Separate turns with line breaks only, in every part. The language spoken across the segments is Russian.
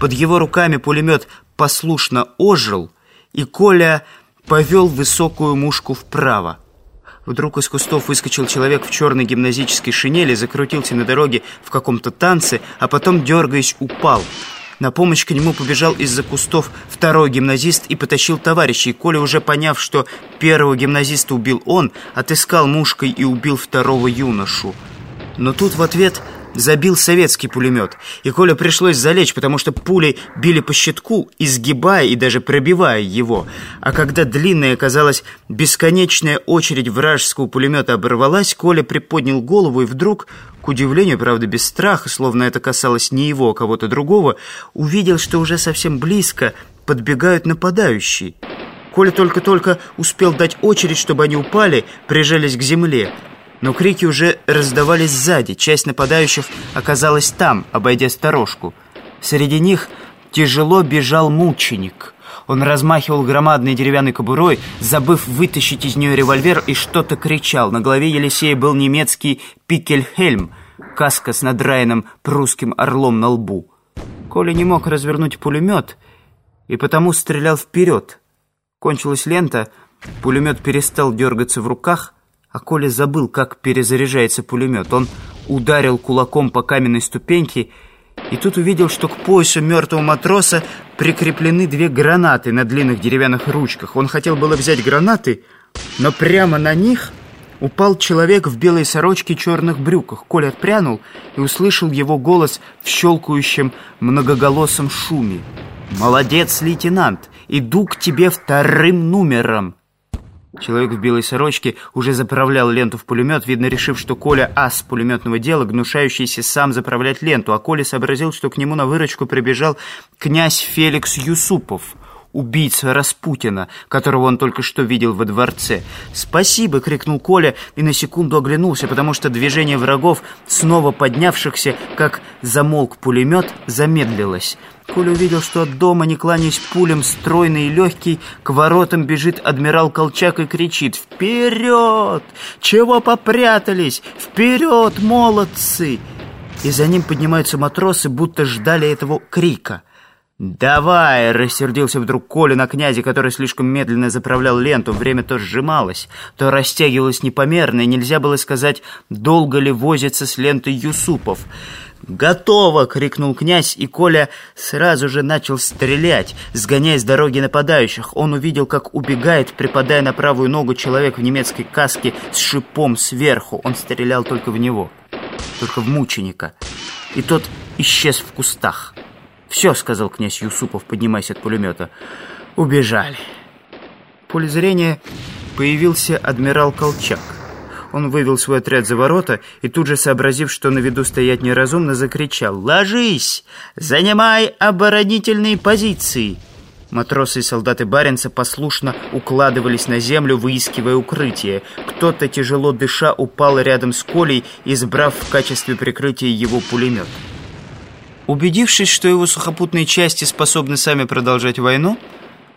Под его руками пулемет послушно ожил, и Коля повел высокую мушку вправо. Вдруг из кустов выскочил человек в черной гимназической шинели, закрутился на дороге в каком-то танце, а потом, дергаясь, упал. На помощь к нему побежал из-за кустов второй гимназист и потащил товарищей. Коля, уже поняв, что первого гимназиста убил он, отыскал мушкой и убил второго юношу. Но тут в ответ забил советский пулемет, и Коля пришлось залечь, потому что пули били по щитку, изгибая и даже пробивая его. А когда длинная, казалось, бесконечная очередь вражеского пулемета оборвалась, Коля приподнял голову и вдруг, к удивлению, правда, без страха, словно это касалось не его, а кого-то другого, увидел, что уже совсем близко подбегают нападающие. Коля только-только успел дать очередь, чтобы они упали, прижались к земле. Но крики уже раздавались сзади. Часть нападающих оказалась там, обойдя сторожку. Среди них тяжело бежал мученик. Он размахивал громадной деревянной кобурой, забыв вытащить из нее револьвер, и что-то кричал. На голове Елисея был немецкий пикельхельм, каска с надраенным прусским орлом на лбу. Коля не мог развернуть пулемет, и потому стрелял вперед. Кончилась лента, пулемет перестал дергаться в руках — а Коля забыл, как перезаряжается пулемет. Он ударил кулаком по каменной ступеньке и тут увидел, что к поясу мертвого матроса прикреплены две гранаты на длинных деревянных ручках. Он хотел было взять гранаты, но прямо на них упал человек в белой сорочке и черных брюках. Коля отпрянул и услышал его голос в щелкающем многоголосом шуме. «Молодец, лейтенант! Иду к тебе вторым номером!» Человек в белой сорочке уже заправлял ленту в пулемет, видно, решив, что Коля ас пулеметного дела, гнушающийся сам заправлять ленту, а Коля сообразил, что к нему на выручку прибежал князь Феликс Юсупов, убийца Распутина, которого он только что видел во дворце. «Спасибо!» — крикнул Коля и на секунду оглянулся, потому что движение врагов, снова поднявшихся, как замолк пулемет, замедлилось. Коля увидел, что от дома, не кланяясь пулем, стройный и легкий, к воротам бежит адмирал Колчак и кричит «Вперед! Чего попрятались? Вперед, молодцы!» И за ним поднимаются матросы, будто ждали этого крика. «Давай!» — рассердился вдруг Коля на князе, который слишком медленно заправлял ленту. Время то сжималось, то растягивалось непомерно, и нельзя было сказать, долго ли возится с лентой Юсупов. «Готово!» — крикнул князь, и Коля сразу же начал стрелять, сгоняя с дороги нападающих. Он увидел, как убегает, припадая на правую ногу человек в немецкой каске с шипом сверху. Он стрелял только в него, только в мученика. И тот исчез в кустах. «Все», — сказал князь Юсупов, поднимаясь от пулемета. «Убежали». В поле зрения появился адмирал Колчак. Он вывел свой отряд за ворота и тут же, сообразив, что на виду стоять неразумно, закричал «Ложись! Занимай оборонительные позиции!» Матросы и солдаты Баренца послушно укладывались на землю, выискивая укрытие. Кто-то, тяжело дыша, упал рядом с Колей, избрав в качестве прикрытия его пулемет. Убедившись, что его сухопутные части способны сами продолжать войну,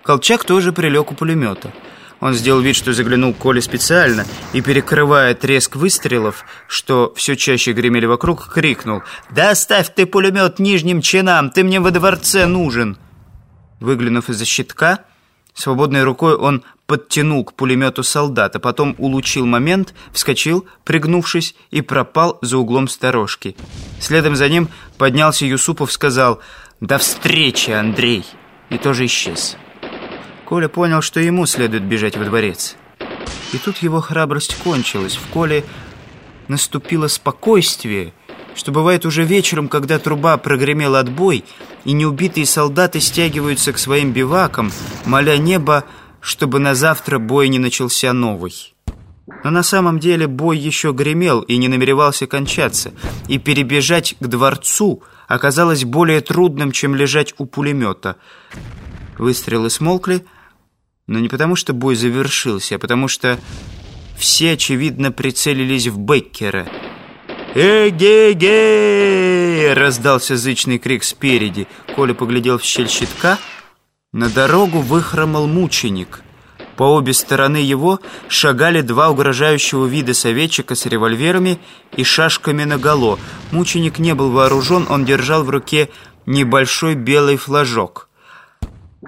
Колчак тоже прилег у пулемета. Он сделал вид, что заглянул к Коле специально и, перекрывая треск выстрелов, что все чаще гремели вокруг, крикнул «Да оставь ты пулемет нижним чинам, ты мне во дворце нужен!» Выглянув из-за щитка, свободной рукой он подтянул к пулемету солдата, потом улучил момент, вскочил, пригнувшись, и пропал за углом сторожки. Следом за ним поднялся Юсупов, сказал «До встречи, Андрей!» и тоже исчез. Коля понял, что ему следует бежать во дворец. И тут его храбрость кончилась. В Коле наступило спокойствие, что бывает уже вечером, когда труба прогремела отбой, и неубитые солдаты стягиваются к своим бивакам, моля небо, чтобы на завтра бой не начался новый. Но на самом деле бой еще гремел и не намеревался кончаться, и перебежать к дворцу оказалось более трудным, чем лежать у пулемета. Выстрелы смолкли, но не потому, что бой завершился, а потому что все, очевидно, прицелились в Беккера. «Эге-ге!» — раздался зычный крик спереди. Коля поглядел в щель щитка. На дорогу выхромал мученик. По обе стороны его шагали два угрожающего вида советчика с револьверами и шашками наголо. Мученик не был вооружен, он держал в руке небольшой белый флажок.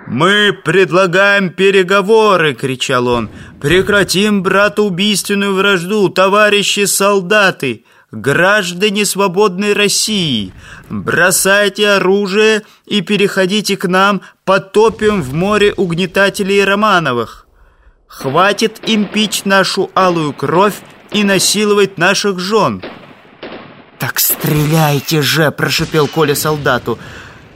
«Мы предлагаем переговоры!» — кричал он. «Прекратим братоубийственную вражду, товарищи солдаты! Граждане свободной России! Бросайте оружие и переходите к нам, потопим в море угнетателей Романовых! Хватит им пить нашу алую кровь и насиловать наших жен!» «Так стреляйте же!» — прошипел Коля солдату.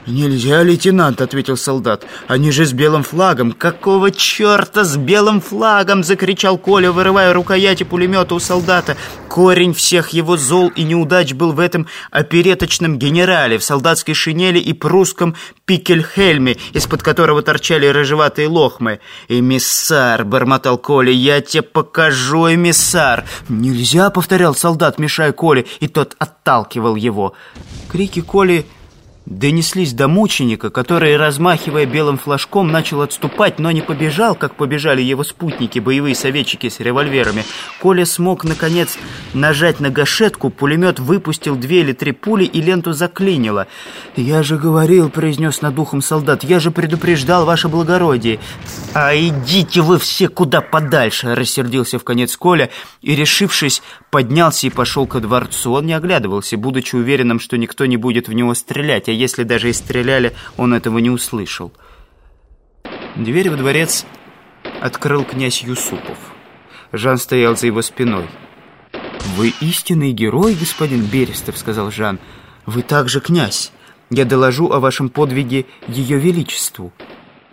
«Нельзя, лейтенант», — ответил солдат. «Они же с белым флагом». «Какого черта с белым флагом?» — закричал Коля, вырывая рукояти пулемета у солдата. Корень всех его зол и неудач был в этом опереточном генерале, в солдатской шинели и прусском пикельхельме, из-под которого торчали рыжеватые лохмы. «Эмиссар!» — бормотал Коля. «Я тебе покажу, эмиссар!» «Нельзя!» — повторял солдат, мешая Коле, и тот отталкивал его. Крики Коли донеслись до мученика, который, размахивая белым флажком, начал отступать, но не побежал, как побежали его спутники, боевые советчики с револьверами. Коля смог, наконец, нажать на гашетку, пулемет выпустил две или три пули, и ленту заклинило. «Я же говорил», — произнес над ухом солдат, — «я же предупреждал ваше благородие». «А идите вы все куда подальше», — рассердился в конец Коля, и, решившись, поднялся и пошел ко дворцу. Он не оглядывался, будучи уверенным, что никто не будет в него стрелять, а если даже и стреляли, он этого не услышал. Дверь во дворец открыл князь Юсупов. Жан стоял за его спиной. «Вы истинный герой, господин Берестов», — сказал Жан. «Вы также князь. Я доложу о вашем подвиге Ее Величеству».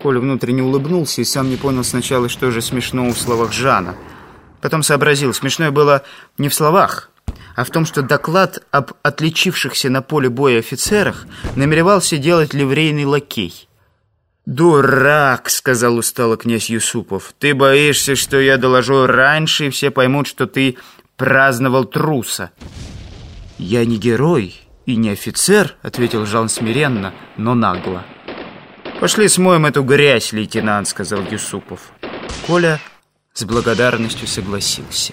Коля внутренне улыбнулся и сам не понял сначала, что же смешного в словах Жана. Потом сообразил, смешное было не в словах, а в том, что доклад об отличившихся на поле боя офицерах намеревался делать ливрейный лакей. «Дурак!» — сказал устало князь Юсупов. «Ты боишься, что я доложу раньше, и все поймут, что ты праздновал труса». «Я не герой и не офицер», — ответил Жан смиренно, но нагло. «Пошли смоем эту грязь, лейтенант», — сказал Юсупов. Коля с благодарностью согласился.